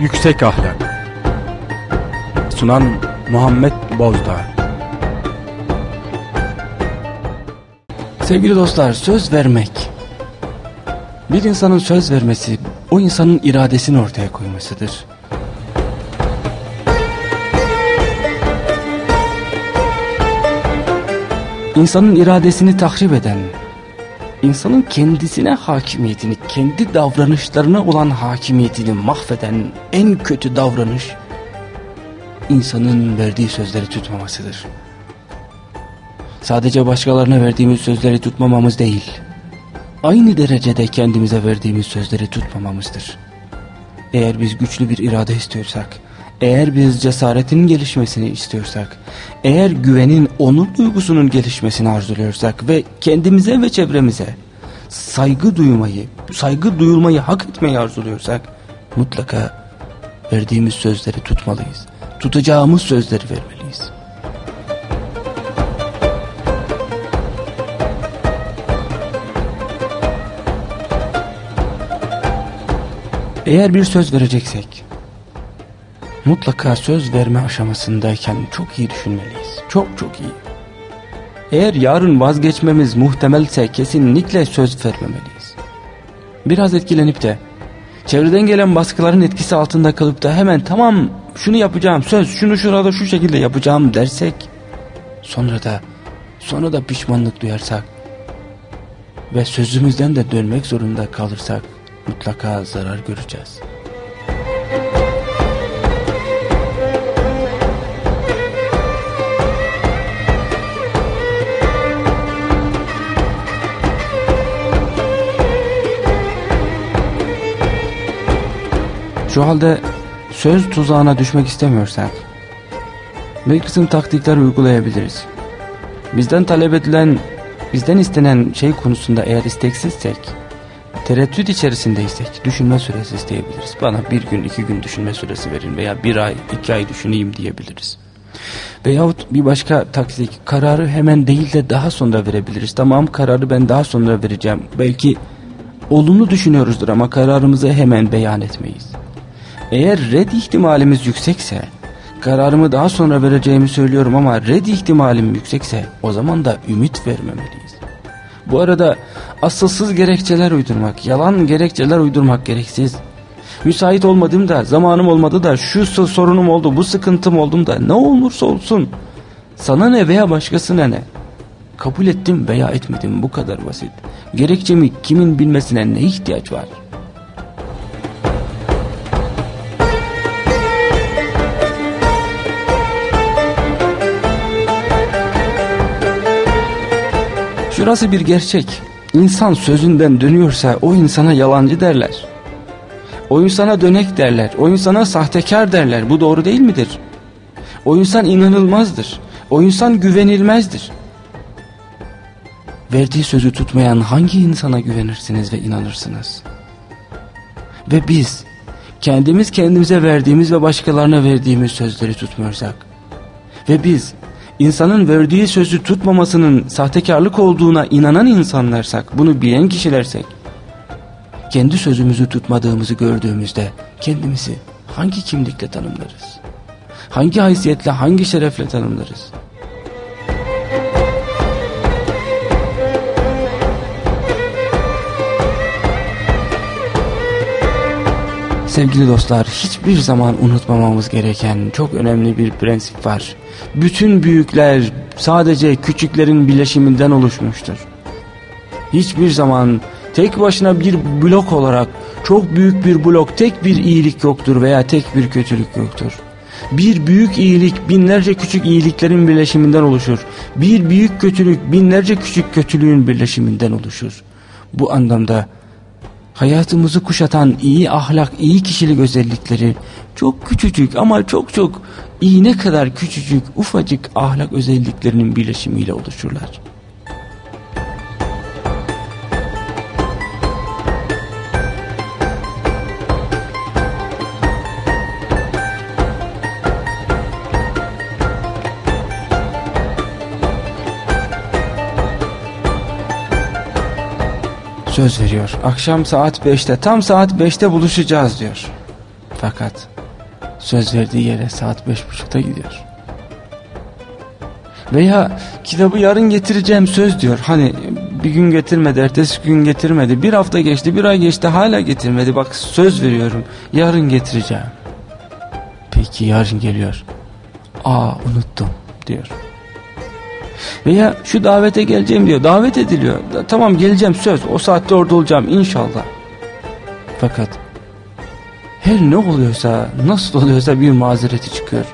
Yüksek Ahlak. Sunan Muhammed Bozdağ. Sevgili dostlar söz vermek. Bir insanın söz vermesi o insanın iradesini ortaya koymasıdır. İnsanın iradesini tahrip eden, insanın kendisine hakimiyetini, kendi davranışlarına olan hakimiyetini mahveden en kötü davranış, insanın verdiği sözleri tutmamasıdır. Sadece başkalarına verdiğimiz sözleri tutmamamız değil, aynı derecede kendimize verdiğimiz sözleri tutmamamızdır. Eğer biz güçlü bir irade istiyorsak, eğer biz cesaretin gelişmesini istiyorsak, eğer güvenin, onur duygusunun gelişmesini arzuluyorsak ve kendimize ve çevremize saygı duymayı, saygı duyulmayı hak etmeyi arzuluyorsak, mutlaka verdiğimiz sözleri tutmalıyız. Tutacağımız sözleri vermeliyiz. Eğer bir söz vereceksek, mutlaka söz verme aşamasındayken çok iyi düşünmeliyiz. Çok çok iyi. Eğer yarın vazgeçmemiz muhtemelse kesinlikle söz vermemeliyiz. Biraz etkilenip de çevreden gelen baskıların etkisi altında kalıp da hemen tamam şunu yapacağım söz şunu şurada şu şekilde yapacağım dersek sonra da sonra da pişmanlık duyarsak ve sözümüzden de dönmek zorunda kalırsak mutlaka zarar göreceğiz. Şu halde söz tuzağına düşmek istemiyorsak bir kısım taktikler uygulayabiliriz. Bizden talep edilen, bizden istenen şey konusunda eğer isteksizsek, tereddüt içerisindeysek düşünme süresi isteyebiliriz. Bana bir gün iki gün düşünme süresi verin veya bir ay iki ay düşüneyim diyebiliriz. Veyahut bir başka taktik kararı hemen değil de daha sonra verebiliriz. Tamam kararı ben daha sonra vereceğim. Belki olumlu düşünüyoruzdur ama kararımızı hemen beyan etmeyiz. Eğer red ihtimalimiz yüksekse, kararımı daha sonra vereceğimi söylüyorum ama red ihtimalim yüksekse o zaman da ümit vermemeliyiz. Bu arada asılsız gerekçeler uydurmak, yalan gerekçeler uydurmak gereksiz. Müsait olmadım da, zamanım olmadı da, şu sorunum oldu, bu sıkıntım oldum da ne olursa olsun. Sana ne veya başkasına ne? Kabul ettim veya etmedim bu kadar basit. Gerekçemi kimin bilmesine ne ihtiyaç var?'' Şurası bir gerçek. İnsan sözünden dönüyorsa o insana yalancı derler. O insana dönek derler. O insana sahtekar derler. Bu doğru değil midir? O insan inanılmazdır. O insan güvenilmezdir. Verdiği sözü tutmayan hangi insana güvenirsiniz ve inanırsınız? Ve biz kendimiz kendimize verdiğimiz ve başkalarına verdiğimiz sözleri tutmuyorsak ve biz insanın verdiği sözü tutmamasının sahtekarlık olduğuna inanan insanlarsak, bunu bilen kişilersek, kendi sözümüzü tutmadığımızı gördüğümüzde kendimizi hangi kimlikle tanımlarız? Hangi haysiyetle, hangi şerefle tanımlarız? Sevgili dostlar hiçbir zaman unutmamamız gereken çok önemli bir prensip var. Bütün büyükler sadece küçüklerin bileşiminden oluşmuştur. Hiçbir zaman tek başına bir blok olarak çok büyük bir blok tek bir iyilik yoktur veya tek bir kötülük yoktur. Bir büyük iyilik binlerce küçük iyiliklerin birleşiminden oluşur. Bir büyük kötülük binlerce küçük kötülüğün birleşiminden oluşur. Bu anlamda hayatımızı kuşatan iyi ahlak, iyi kişilik özellikleri çok küçücük ama çok çok iğne kadar küçücük ufacık ahlak özelliklerinin birleşimiyle oluşurlar. Söz veriyor. Akşam saat 5'te tam saat 5'te buluşacağız diyor. Fakat söz verdiği yere saat beş buçukta gidiyor. Veya kitabı yarın getireceğim söz diyor. Hani bir gün getirmedi, ertesi gün getirmedi. Bir hafta geçti, bir ay geçti hala getirmedi. Bak söz veriyorum yarın getireceğim. Peki yarın geliyor. Aa unuttum diyor. Veya şu davete geleceğim diyor. Davet ediliyor. Tamam geleceğim söz. O saatte orada olacağım inşallah. Fakat her ne oluyorsa nasıl oluyorsa bir mazereti çıkıyor.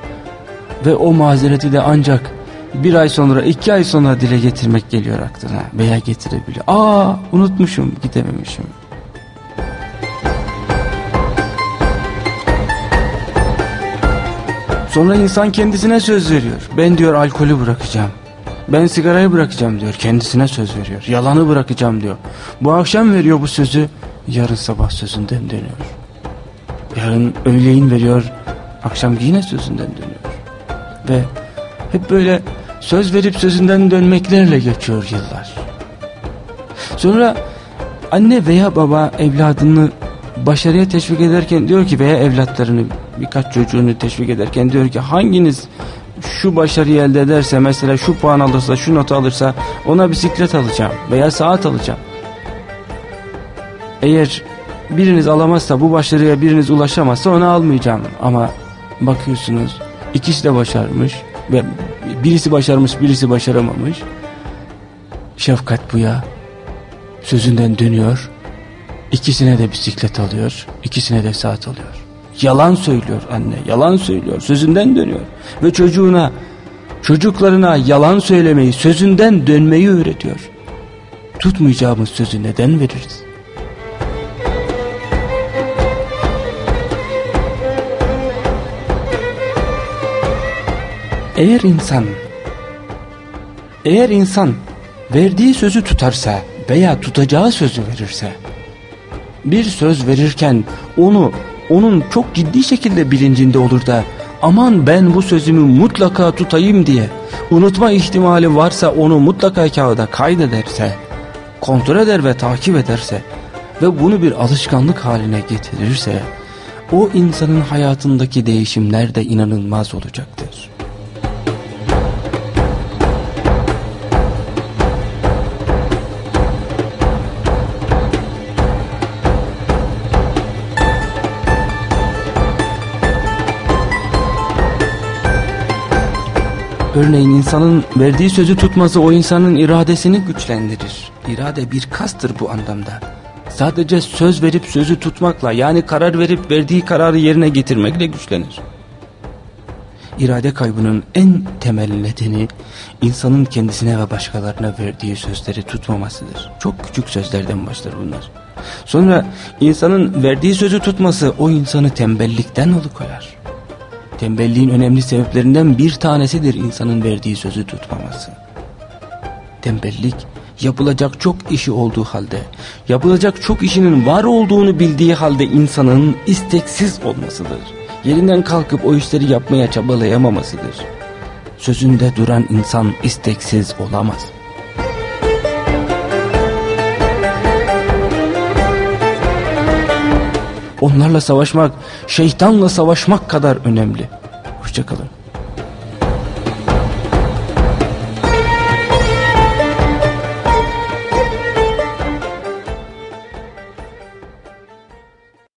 Ve o mazereti de ancak bir ay sonra iki ay sonra dile getirmek geliyor aklına veya getirebiliyor. Aa unutmuşum gidememişim. Sonra insan kendisine söz veriyor. Ben diyor alkolü bırakacağım. Ben sigarayı bırakacağım diyor. Kendisine söz veriyor. Yalanı bırakacağım diyor. Bu akşam veriyor bu sözü. Yarın sabah sözünden dönüyor. Yarın öğleyin veriyor. Akşam yine sözünden dönüyor. Ve hep böyle söz verip sözünden dönmeklerle geçiyor yıllar. Sonra anne veya baba evladını başarıya teşvik ederken diyor ki veya evlatlarını birkaç çocuğunu teşvik ederken diyor ki hanginiz şu başarıyı elde ederse mesela şu puan alırsa şu notu alırsa ona bisiklet alacağım veya saat alacağım. Eğer biriniz alamazsa bu başarıya biriniz ulaşamazsa onu almayacağım ama bakıyorsunuz ikisi de başarmış ve birisi başarmış birisi başaramamış. Şefkat bu ya sözünden dönüyor ikisine de bisiklet alıyor ikisine de saat alıyor. Yalan söylüyor anne yalan söylüyor sözünden dönüyor ve çocuğuna çocuklarına yalan söylemeyi sözünden dönmeyi öğretiyor. Tutmayacağımız sözü neden veririz? Eğer insan eğer insan verdiği sözü tutarsa veya tutacağı sözü verirse bir söz verirken onu onun çok ciddi şekilde bilincinde olur da aman ben bu sözümü mutlaka tutayım diye unutma ihtimali varsa onu mutlaka kağıda kaydederse kontrol eder ve takip ederse ve bunu bir alışkanlık haline getirirse o insanın hayatındaki değişimler de inanılmaz olacaktır. Örneğin insanın verdiği sözü tutması o insanın iradesini güçlendirir. İrade bir kastır bu anlamda. Sadece söz verip sözü tutmakla yani karar verip verdiği kararı yerine getirmekle güçlenir. İrade kaybının en temel nedeni insanın kendisine ve başkalarına verdiği sözleri tutmamasıdır. Çok küçük sözlerden başlar bunlar. Sonra insanın verdiği sözü tutması o insanı tembellikten alıkoyar. Tembelliğin önemli sebeplerinden bir tanesidir insanın verdiği sözü tutmaması. Tembellik yapılacak çok işi olduğu halde, yapılacak çok işinin var olduğunu bildiği halde insanın isteksiz olmasıdır. Yerinden kalkıp o işleri yapmaya çabalayamamasıdır. Sözünde duran insan isteksiz olamaz. Onlarla savaşmak, şeytanla savaşmak kadar önemli. Hoşçakalın.